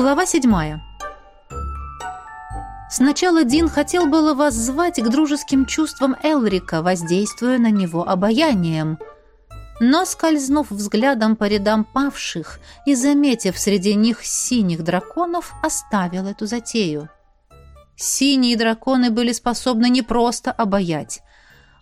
Глава седьмая. Сначала Дин хотел было воззвать к дружеским чувствам Элрика, воздействуя на него обаянием. Но, скользнув взглядом по рядам павших и заметив среди них синих драконов, оставил эту затею. Синие драконы были способны не просто обаять.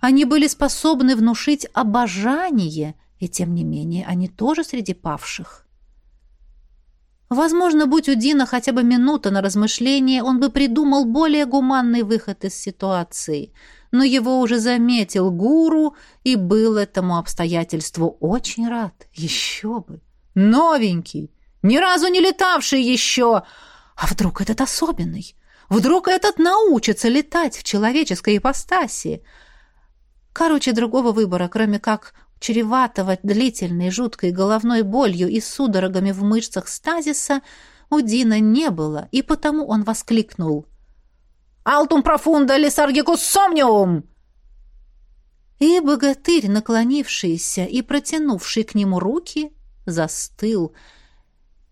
Они были способны внушить обожание, и тем не менее они тоже среди павших. Возможно, будь у Дина хотя бы минута на размышление, он бы придумал более гуманный выход из ситуации. Но его уже заметил гуру и был этому обстоятельству очень рад. Еще бы! Новенький! Ни разу не летавший еще! А вдруг этот особенный? Вдруг этот научится летать в человеческой ипостаси? Короче, другого выбора, кроме как чреватого длительной жуткой головной болью и судорогами в мышцах стазиса, у Дина не было, и потому он воскликнул. «Алтум профунда лесаргикус сомниум!» И богатырь, наклонившийся и протянувший к нему руки, застыл.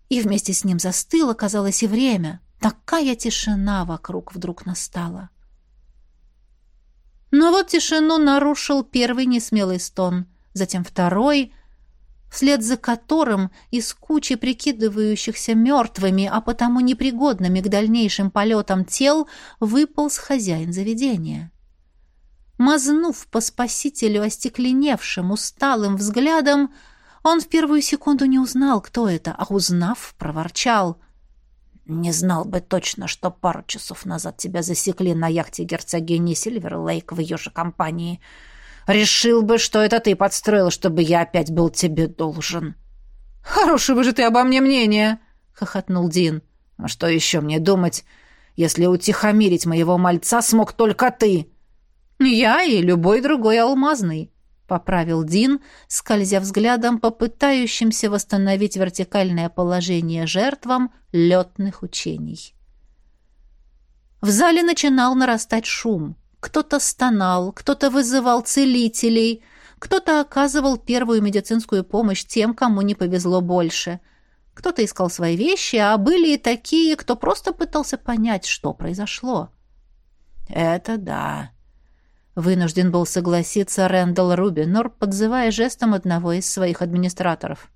И вместе с ним застыло, казалось, и время. Такая тишина вокруг вдруг настала. Но вот тишину нарушил первый несмелый стон — затем второй, вслед за которым из кучи прикидывающихся мертвыми, а потому непригодными к дальнейшим полетам тел, выполз хозяин заведения. Мазнув по спасителю остекленевшим, усталым взглядом, он в первую секунду не узнал, кто это, а узнав, проворчал. «Не знал бы точно, что пару часов назад тебя засекли на яхте герцогини Сильверлейк в ее же компании». Решил бы, что это ты подстроил, чтобы я опять был тебе должен». «Хорошего же ты обо мне мнения!» — хохотнул Дин. «А что еще мне думать, если утихомирить моего мальца смог только ты?» «Я и любой другой алмазный», — поправил Дин, скользя взглядом по пытающимся восстановить вертикальное положение жертвам летных учений. В зале начинал нарастать шум — кто-то стонал, кто-то вызывал целителей, кто-то оказывал первую медицинскую помощь тем, кому не повезло больше. Кто-то искал свои вещи, а были и такие, кто просто пытался понять, что произошло. «Это да», — вынужден был согласиться Рэндалл Рубинор, подзывая жестом одного из своих администраторов.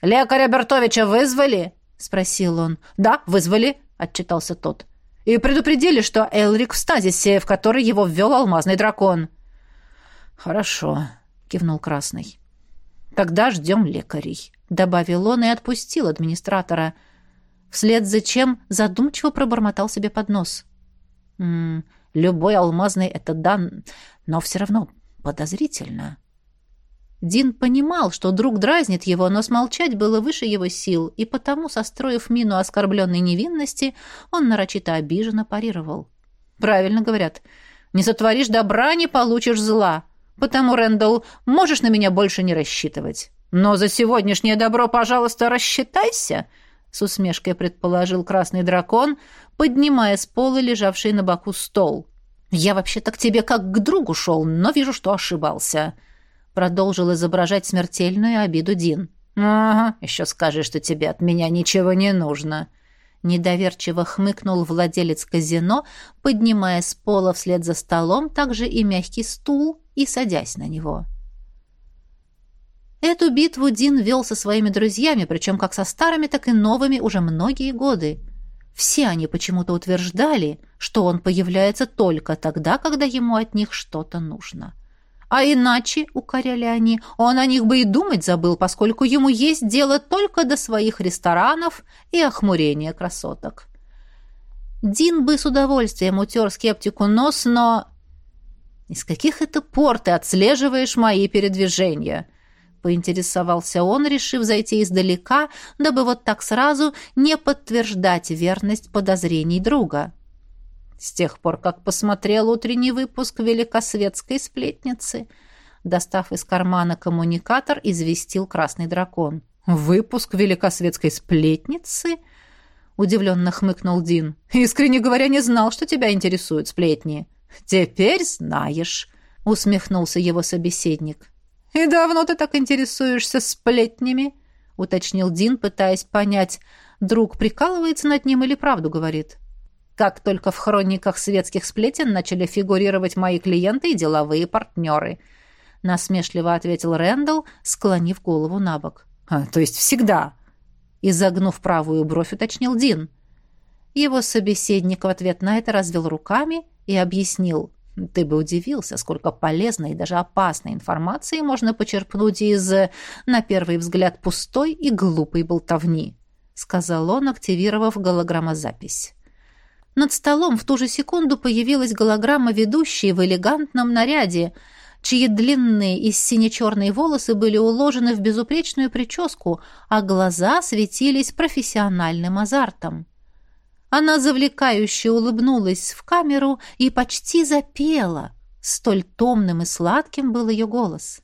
«Лекаря Бертовича вызвали?» — спросил он. «Да, вызвали», — отчитался тот и предупредили, что Элрик в стазисе, в который его ввел алмазный дракон». «Хорошо», — кивнул Красный. «Тогда ждем лекарей», — добавил он и отпустил администратора, вслед за чем задумчиво пробормотал себе под нос. «М -м, «Любой алмазный — это дан, но все равно подозрительно». Дин понимал, что друг дразнит его, но смолчать было выше его сил, и потому, состроив мину оскорбленной невинности, он нарочито обиженно парировал. «Правильно говорят. Не сотворишь добра, не получишь зла. Потому, Рэндалл, можешь на меня больше не рассчитывать. Но за сегодняшнее добро, пожалуйста, рассчитайся!» С усмешкой предположил красный дракон, поднимая с пола лежавший на боку стол. «Я вообще-то к тебе как к другу шел, но вижу, что ошибался» продолжил изображать смертельную обиду Дин. «Ага, еще скажи, что тебе от меня ничего не нужно». Недоверчиво хмыкнул владелец казино, поднимая с пола вслед за столом также и мягкий стул и садясь на него. Эту битву Дин вел со своими друзьями, причем как со старыми, так и новыми уже многие годы. Все они почему-то утверждали, что он появляется только тогда, когда ему от них что-то нужно. А иначе, укоряли они, он о них бы и думать забыл, поскольку ему есть дело только до своих ресторанов и охмурения красоток. Дин бы с удовольствием утер скептику нос, но... «Из каких это пор ты отслеживаешь мои передвижения?» поинтересовался он, решив зайти издалека, дабы вот так сразу не подтверждать верность подозрений друга. С тех пор, как посмотрел утренний выпуск великосветской сплетницы, достав из кармана коммуникатор, известил красный дракон. «Выпуск великосветской сплетницы?» Удивленно хмыкнул Дин. «Искренне говоря, не знал, что тебя интересуют сплетни». «Теперь знаешь», — усмехнулся его собеседник. «И давно ты так интересуешься сплетнями?» уточнил Дин, пытаясь понять, друг прикалывается над ним или правду говорит. Как только в хрониках светских сплетен начали фигурировать мои клиенты и деловые партнеры. Насмешливо ответил Рэндалл, склонив голову на бок. А, то есть всегда. Изогнув правую бровь, уточнил Дин. Его собеседник в ответ на это развел руками и объяснил. Ты бы удивился, сколько полезной и даже опасной информации можно почерпнуть из, на первый взгляд, пустой и глупой болтовни, сказал он, активировав голограммозапись. Над столом в ту же секунду появилась голограмма ведущей в элегантном наряде, чьи длинные и сине-черные волосы были уложены в безупречную прическу, а глаза светились профессиональным азартом. Она завлекающе улыбнулась в камеру и почти запела. Столь томным и сладким был ее голос.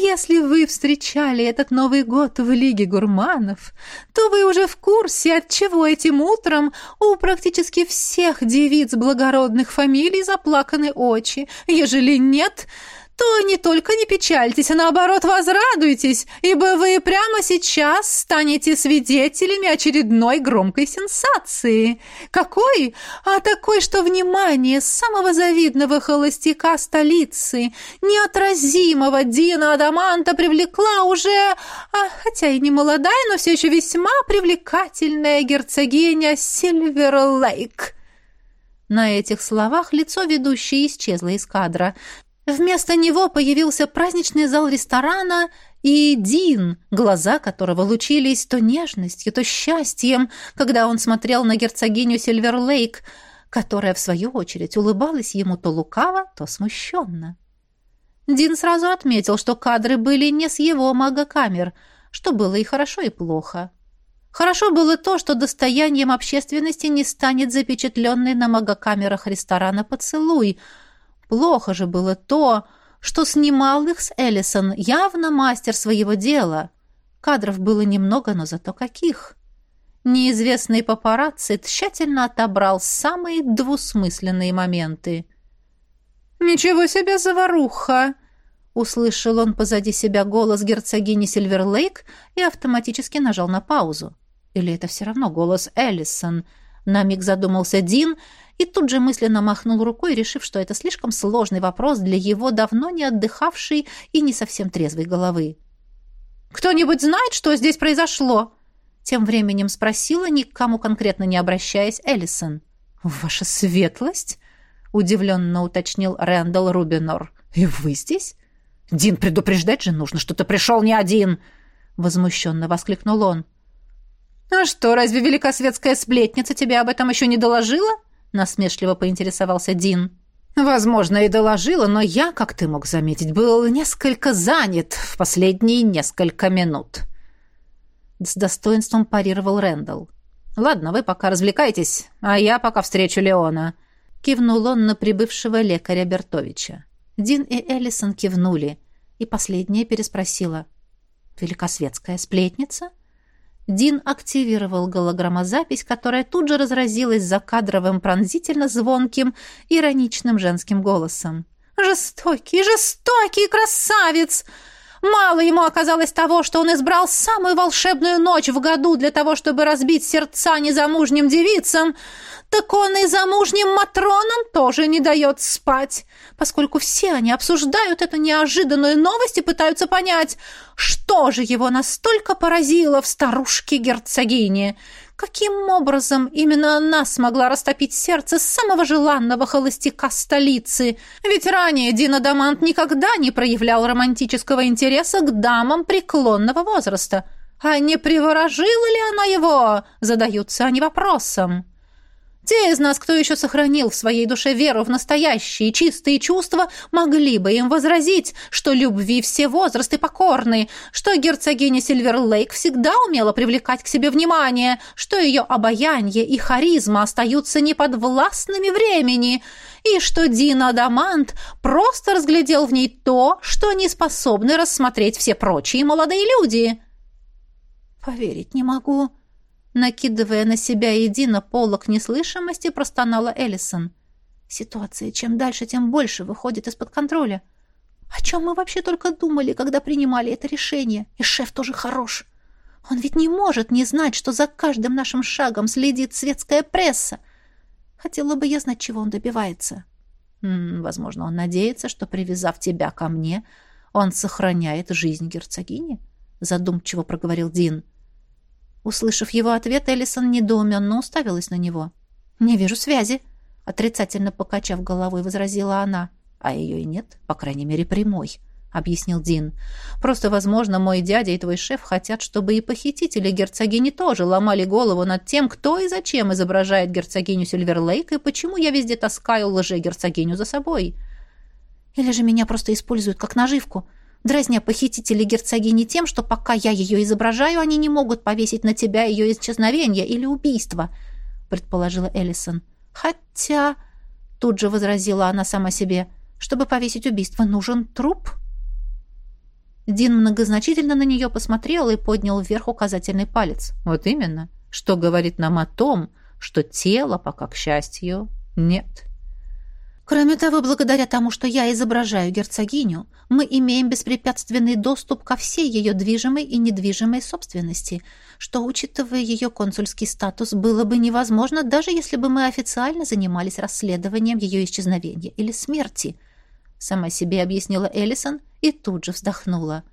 Если вы встречали этот Новый год в Лиге гурманов, то вы уже в курсе, от чего этим утром у практически всех девиц благородных фамилий заплаканы очи. Ежели нет, то не только не печальтесь, а наоборот возрадуйтесь, ибо вы прямо сейчас станете свидетелями очередной громкой сенсации. Какой? А такой, что внимание самого завидного холостяка столицы, неотразимого Дина Адаманта привлекла уже, а, хотя и не молодая, но все еще весьма привлекательная герцогиня Сильверлейк. На этих словах лицо ведущей исчезло из кадра. Вместо него появился праздничный зал ресторана и Дин, глаза которого лучились то нежностью, то счастьем, когда он смотрел на герцогиню Сильверлейк, которая, в свою очередь, улыбалась ему то лукаво, то смущенно. Дин сразу отметил, что кадры были не с его магокамер, что было и хорошо, и плохо. Хорошо было то, что достоянием общественности не станет запечатленный на магокамерах ресторана поцелуй — Плохо же было то, что снимал их с Эллисон явно мастер своего дела. Кадров было немного, но зато каких. Неизвестный папарацци тщательно отобрал самые двусмысленные моменты. «Ничего себе заваруха!» Услышал он позади себя голос герцогини Сильверлейк и автоматически нажал на паузу. Или это все равно голос Эллисон? На миг задумался Дин — и тут же мысленно махнул рукой, решив, что это слишком сложный вопрос для его давно не отдыхавшей и не совсем трезвой головы. «Кто-нибудь знает, что здесь произошло?» Тем временем спросила, ни к кому конкретно не обращаясь, Эллисон. «Ваша светлость?» — удивленно уточнил Рэндалл Рубинор. «И вы здесь?» «Дин, предупреждать же нужно, что ты пришел не один!» — возмущенно воскликнул он. «А что, разве великосветская сплетница тебе об этом еще не доложила?» Насмешливо поинтересовался Дин. Возможно, и доложила, но я, как ты мог заметить, был несколько занят в последние несколько минут. С достоинством парировал Рэндалл. Ладно, вы пока развлекайтесь, а я пока встречу Леона. Кивнул он на прибывшего лекаря Бертовича. Дин и Эллисон кивнули, и последняя переспросила. «Великосветская сплетница?» Дин активировал голограммозапись, которая тут же разразилась закадровым пронзительно звонким, ироничным женским голосом. «Жестокий, жестокий красавец!» Мало ему оказалось того, что он избрал самую волшебную ночь в году для того, чтобы разбить сердца незамужним девицам, так он и замужним матронам тоже не дает спать, поскольку все они обсуждают эту неожиданную новость и пытаются понять, что же его настолько поразило в старушке-герцогине. Каким образом именно она смогла растопить сердце самого желанного холостяка столицы? Ведь ранее Дина Дамант никогда не проявлял романтического интереса к дамам преклонного возраста. А не приворожила ли она его? Задаются они вопросом. Те из нас, кто еще сохранил в своей душе веру в настоящие чистые чувства, могли бы им возразить, что любви все возрасты покорны, что герцогиня Сильверлейк всегда умела привлекать к себе внимание, что ее обаяние и харизма остаются неподвластными времени, и что Дина Адамант просто разглядел в ней то, что не способны рассмотреть все прочие молодые люди. «Поверить не могу», Накидывая на себя и Дина полок неслышимости, простонала Эллисон. Ситуация чем дальше, тем больше выходит из-под контроля. О чем мы вообще только думали, когда принимали это решение? И шеф тоже хорош. Он ведь не может не знать, что за каждым нашим шагом следит светская пресса. Хотела бы я знать, чего он добивается. Возможно, он надеется, что, привязав тебя ко мне, он сохраняет жизнь герцогини, задумчиво проговорил Дин. Услышав его ответ, Эллисон недоуменно уставилась на него. «Не вижу связи», — отрицательно покачав головой, возразила она. «А ее и нет, по крайней мере, прямой», — объяснил Дин. «Просто, возможно, мой дядя и твой шеф хотят, чтобы и похитители герцогини тоже ломали голову над тем, кто и зачем изображает герцогиню Сильверлейк и почему я везде таскаю лже-герцогиню за собой». «Или же меня просто используют как наживку», дразня похитителей герцогини тем, что пока я ее изображаю, они не могут повесить на тебя ее исчезновение или убийство», — предположила Эллисон. «Хотя...» — тут же возразила она сама себе. «Чтобы повесить убийство, нужен труп?» Дин многозначительно на нее посмотрел и поднял вверх указательный палец. «Вот именно. Что говорит нам о том, что тело пока, к счастью, нет». Кроме того, благодаря тому, что я изображаю герцогиню, мы имеем беспрепятственный доступ ко всей ее движимой и недвижимой собственности, что, учитывая ее консульский статус, было бы невозможно, даже если бы мы официально занимались расследованием ее исчезновения или смерти. Сама себе объяснила Эллисон и тут же вздохнула.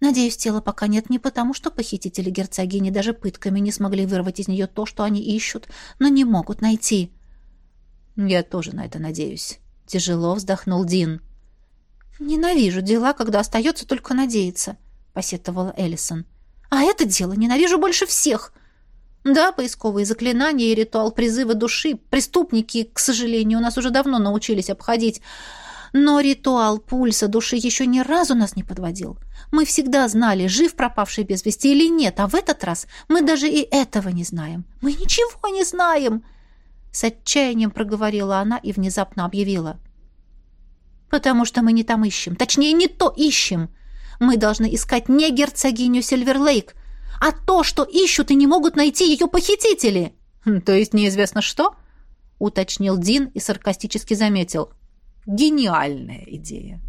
Надеюсь, тела пока нет не потому, что похитители герцогини даже пытками не смогли вырвать из нее то, что они ищут, но не могут найти. «Я тоже на это надеюсь», — тяжело вздохнул Дин. «Ненавижу дела, когда остается только надеяться», — посетовала Эллисон. «А это дело ненавижу больше всех. Да, поисковые заклинания и ритуал призыва души преступники, к сожалению, у нас уже давно научились обходить, но ритуал пульса души еще ни разу нас не подводил. Мы всегда знали, жив пропавший без вести или нет, а в этот раз мы даже и этого не знаем. Мы ничего не знаем!» С отчаянием проговорила она и внезапно объявила. «Потому что мы не там ищем. Точнее, не то ищем. Мы должны искать не герцогиню Сильверлейк, а то, что ищут и не могут найти ее похитители». «Хм, «То есть неизвестно что?» — уточнил Дин и саркастически заметил. «Гениальная идея».